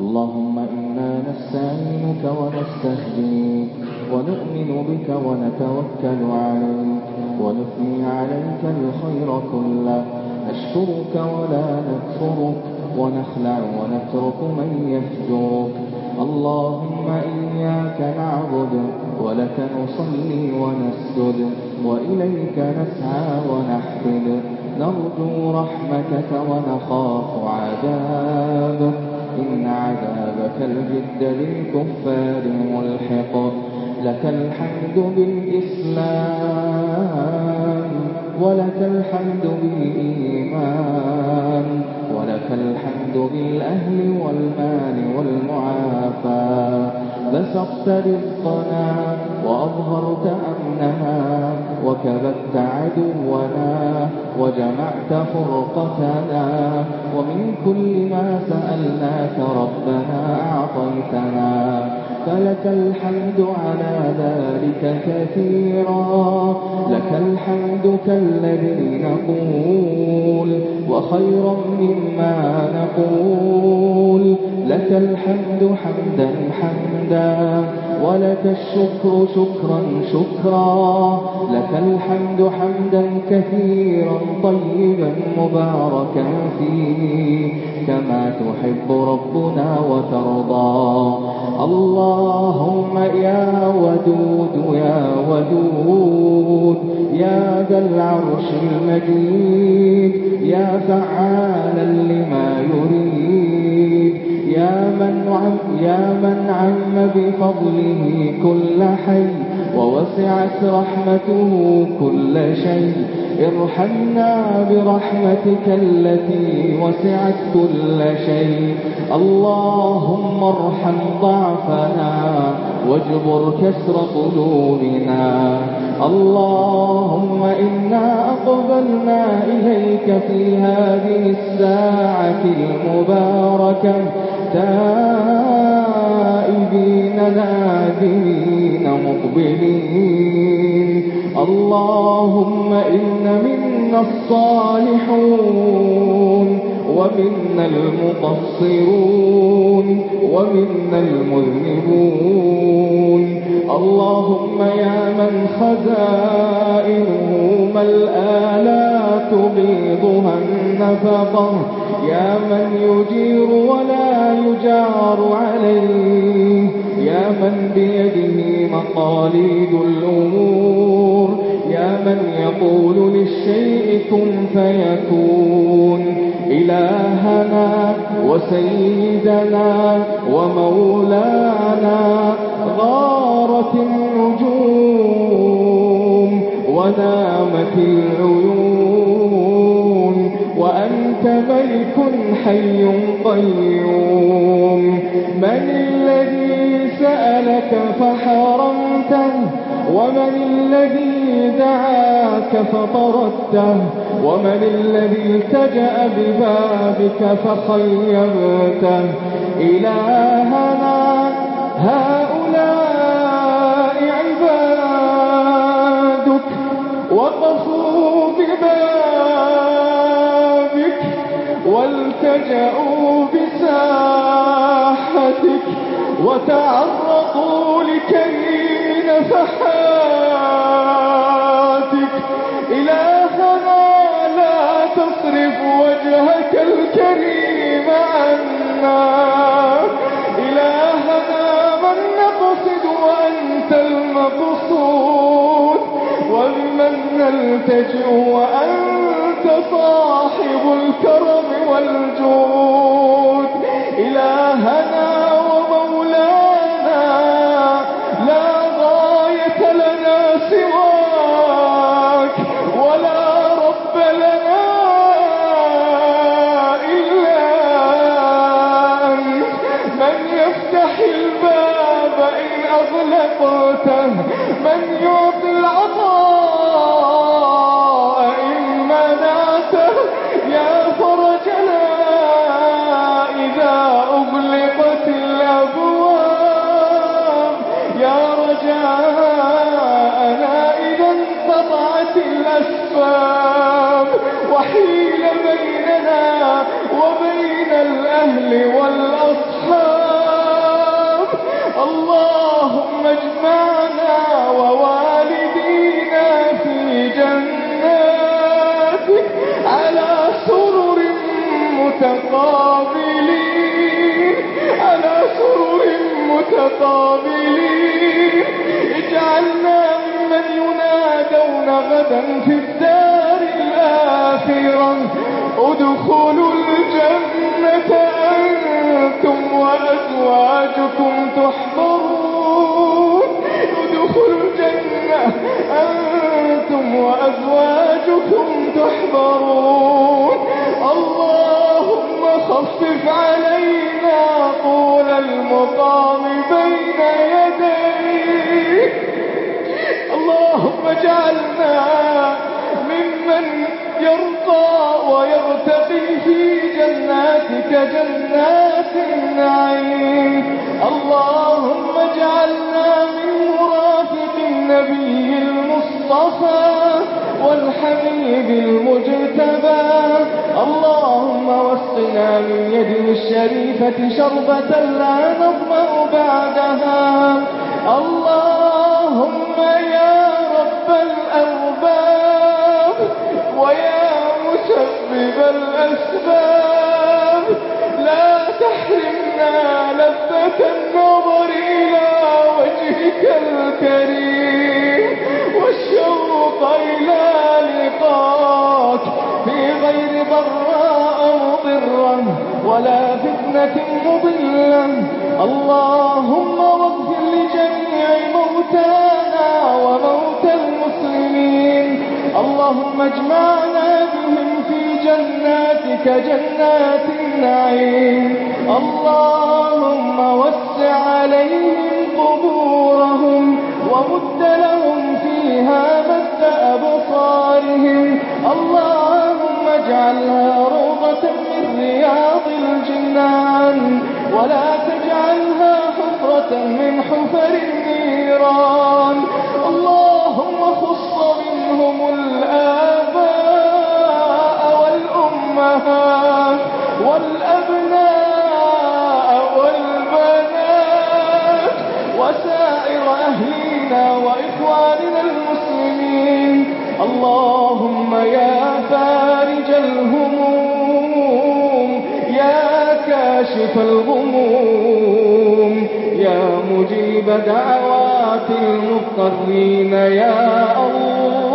اللهم إنا نستعينك ونستهديك ونؤمن بك ونتوكل عليك ونثني عليك الخير كله. أشكرك ولا نكفرك ونخلع ونترك من يفجرك. اللهم إياك نعبد ولك نصلي ونسجد وإليك نسعى ونحفد. نرجو رحمتك ونخاف عذابك. إن عذابك الجد للكفار ملحق لك الحمد بالإسلام ولك الحمد بالإيمان ولك الحمد بالأهل والمال والمعافى بسقت رزقنا وأظهرت أمنها وكذبت عدونا وجمعت فرقتنا ومن كل ما سألناك ربنا أعطيتنا فلك الحمد على ذلك كثيرا. لك الحمد كالذي نقول وخيرا مما نقول. لك الحمد حمدا حمدا ولك الشكر شكرا شكرا. لك الحمد حمدا كثيرا طيبا مباركا فيه. كما تحب ربنا وترضى. الله اللهم يا ودود يا ودود يا ذا العرش المجيد يا فعالا لما يريد يا من عم, يا من عم بفضله كل حي ووسعت رحمته كل شيء. ارحمنا برحمتك التي وسعت كل شيء. اللهم ارحم ضعفنا واجبر كسر قلوبنا اللهم إنا أقبلنا إليك في هذه الساعة المباركة. تائبين نادمين مقبلين. اللهم إن منا الصالحون ومنا المقصرون ومنا المذنبون. اللهم يا من خزائنه ملآ لا تبيضها النفقة يا من يجير ولا يجار عليه يا من بيده مقاليد الأمور. إلى من يقول للشيء كن فيكون إلهنا وسيدنا ومولانا غارت النجوم ونامت العيون وأنت ملك حي قيوم من الذي سألك فحرمته ومن الذي دعاك فطرته ومن الذي تجأ ببابك فخيمته. إلهنا هؤلاء عبادك وقفوا ببابك والتجأوا بساحتك وتعرضوا لكريم صفحاتك إلهنا لا تصرف وجهك الكريم عنا. إلهنا من نقصد وأنت المقصود. ومن نلتجئ وأنت صاحب الكرم والجود. إلهنا الأهل والأصحاب. اللهم اجمعنا ووالدينا في جناتك على سرر متقابلين. على سرر متقابلين. اجعلنا ممن ينادون غدا في الدار الآخرة. ادخلوا الجنة الجنة أنتم وأزواجكم تحضرون ادخلوا الجنة أنتم وأزواجكم تحضرون اللهم خفف علينا طول المقام بين يديك. اللهم اجعلنا ويرتقي في جناتك جنات النعيم. اللهم اجعلنا من مرافق النبي المصطفى والحبيب المجتبى. اللهم واسقنا من يده الشريفة شربة لا نظمأ بعدها. اللهم يا رب الأرباب ويا وأسبب الأسباب. لا تحرمنا لذة النظر إلى وجهك الكريم. والشوق إلى لقاك. في غير ضراء مضرة ولا فتنة مضلا. اللهم واغفر لجميع موتانا وموتانا اللهم اجمعنا بهم في جناتك جنات النعيم. اللهم وسع عليهم قبورهم ومد لهم فيها مد أبصارهم. اللهم اجعلها روضة من رياض الجنان. ولا تجعلها كاشف الغموم. يا مجيب دعوات المضطرين يا الله.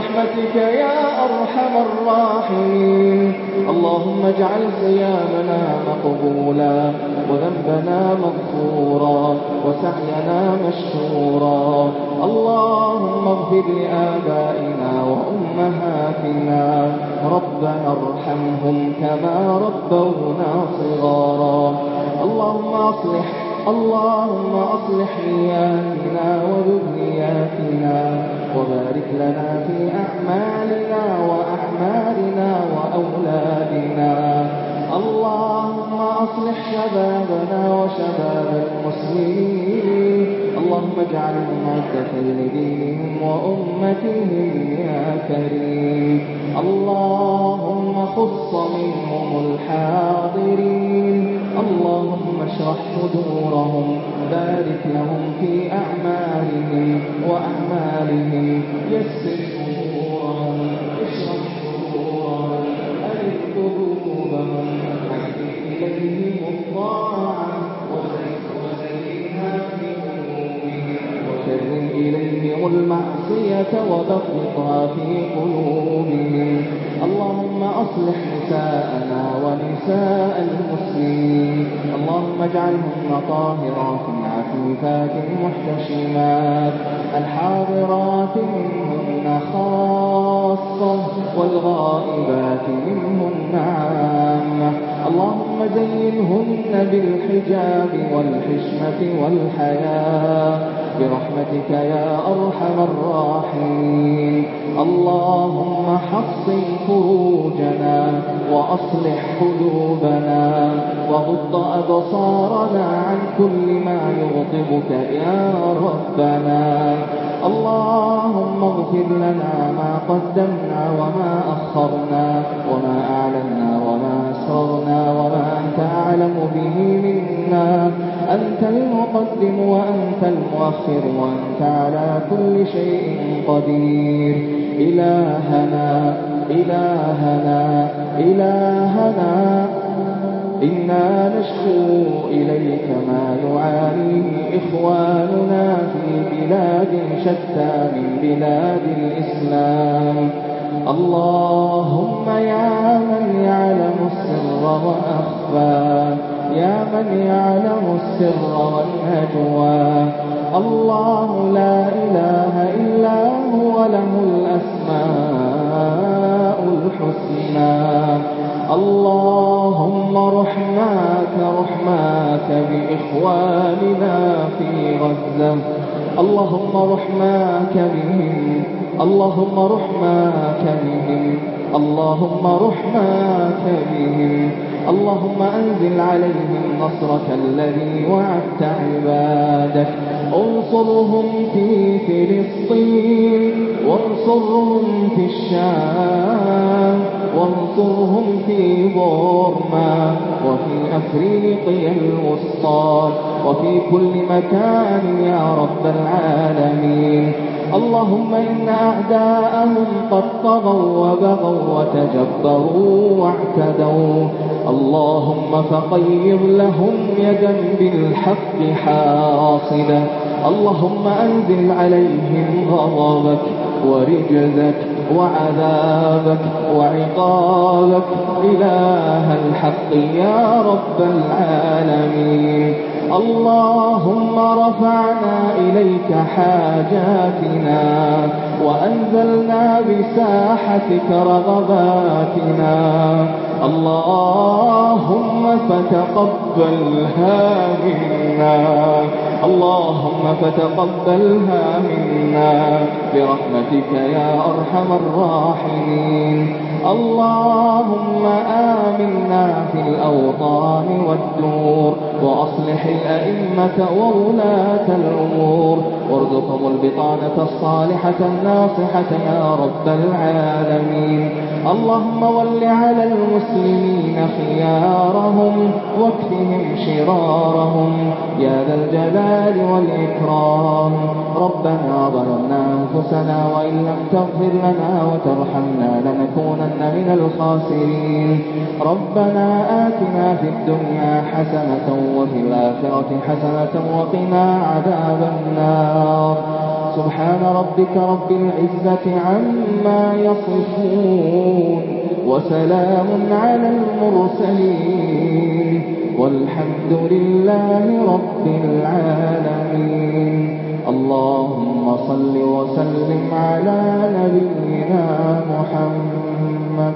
برحمتك يا أرحم الراحمين. اللهم اجعل صيامنا مقبولا وذنبنا مغفورا وسعينا مشكورا. اللهم اغفر لآبائنا وأمهاتنا. ربنا ارحمهم كما ربونا صغارا. اللهم أصلح اللهم أصلح نياتنا وذرياتنا. وبارك لنا في أعمالنا وأحمالنا وأولادنا. اللهم أصلح شبابنا وشباب المسلمين. اللهم اجعل المعدة لدينهم وأمتهم يا كريم. اللهم خص منهم الحاضرين. اللهم اشرح صدورهم وبارك لهم في أعمالهم وأعمالهم يسر صدورا اشرح صدورا ألف قلوبهم إليهم الطاعة وزينها في قلوبهم إليهم المعصية وضبطها في قلوبهم اللهم أصلح نساءنا ونساء المسلمين. اللهم اجعلهن طاهرات الصالحات المحتشمات الحاضرات منهن خاصة والغائبات منهن عامة. اللهم زينهن بالحجاب والحشمة والحياة. برحمتك يا أرحم الراحمين. اللهم حصن فروجنا وأصلح قلوبنا وغض أبصارنا عن كل ما يغضبك يا ربنا. اللهم اغفر لنا ما قدمنا وما أخرنا وما أعلنا وما أبصرنا وما أعلم به منا. أنت المقدم وأنت المؤخر وأنت على كل شيء قدير. إلهنا إلهنا إلهنا. إنا نشكو إليك ما يعانيه إخواننا في بلاد شتى من بلاد الإسلام. اللهم يا من يعلم وأخفى. يا من يعلم السر والهجوى الله لا إله إلا هو له الأسماء الحسنى. اللهم رحماك رحماك بإخواننا في غزة. اللهم رحماك به اللهم رحمك بهم. اللهم رحمك بهم. اللهم أنزل عليهم نصرك الذي وعدت عبادك. انصرهم في فلسطين. وانصرهم في الشام. وانصرهم في بورما. وفي أفريقيا الوسطى. وفي كل مكان يا رب العالمين. اللهم إن أعداءهم قد طغوا وبغوا وتجبروا واعتدوا. اللهم فقير لهم يدا بالحق حاصدا. اللهم أنزل عليهم غضبك ورجزك وعذابك وعقابك. إله الحق يا رب العالمين. اللهم رفعنا إليك حاجاتنا وأنزلنا بساحتك رغباتنا. اللهم فتقبلها منا اللهم فتقبلها منا برحمتك يا أرحم الراحمين. اللهم آمنا في الأوطان والدور. وأصلح الأئمة وولاة الأمور. وارزقهم البطانة الصالحة الناصحة يا رب العالمين. اللهم ول على المسلمين خيارهم واكفهم شرارهم. يا ذا الجلال والإكرام. ربنا ظلمنا أنفسنا وإن لم تغفر لنا وترحمنا لنكونن من الخاسرين. ربنا آتنا في الدنيا حسنة وفي الآخرة حسنة وقنا عذاب النار. سبحان ربك رب العزة عما يصفون وسلام على المرسلين والحمد لله رب العالمين. اللهم صل وسلم على نبينا محمد.